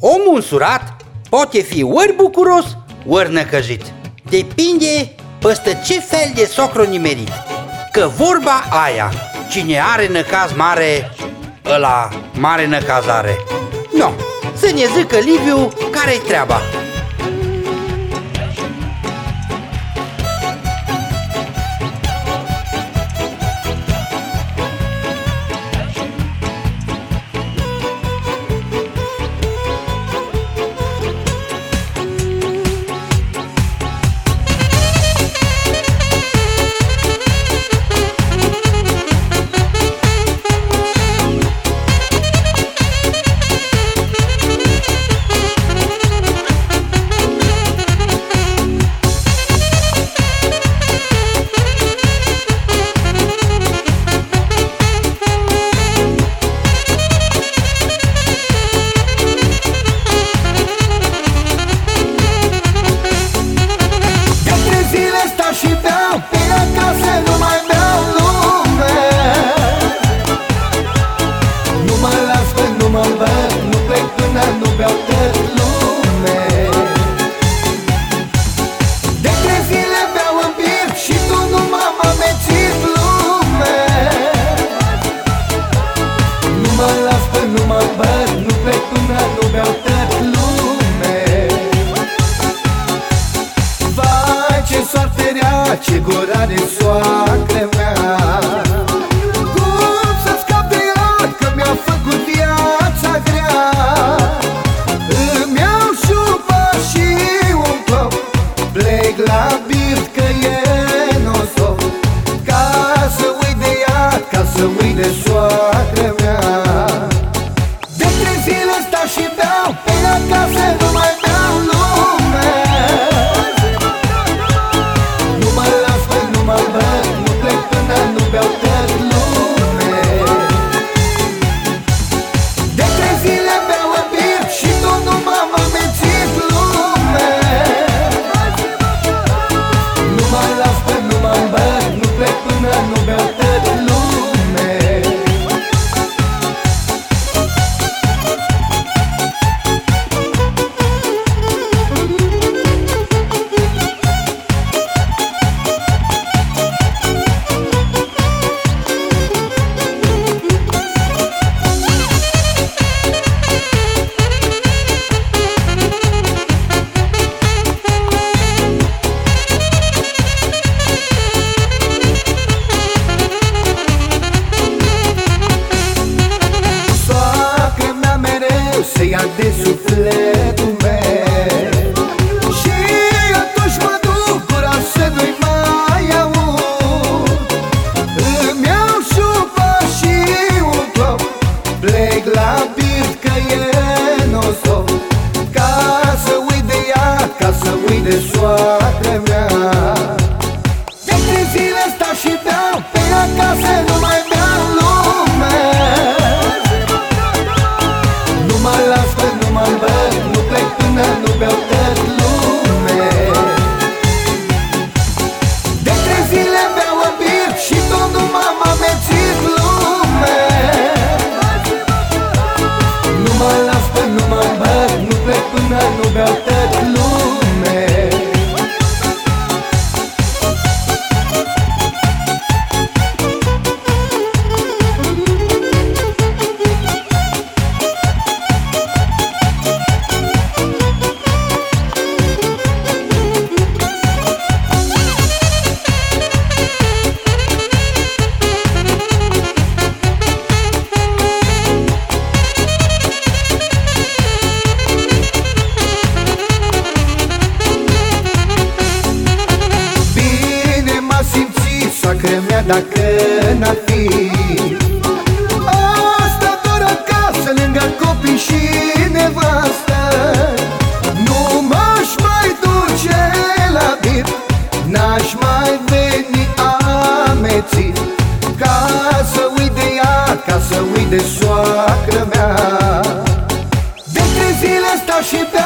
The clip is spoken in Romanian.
Omul însurat poate fi ori bucuros, ori năcăjit. Depinde păstă ce fel de socru nimerit. Că vorba aia, cine are năcaz mare, ăla mare năcazare. No, să ne zică Liviu care-i treaba. nu mă băg Ca să uit de soacră mea. Dacă n-ar fi. Asta doar acasă Lângă copii și nevastă. Nu m-aș mai duce la bir, N-aș mai veni amețit. Ca să uit de ea Ca să uit de soacră mea. De trei zile stau și pe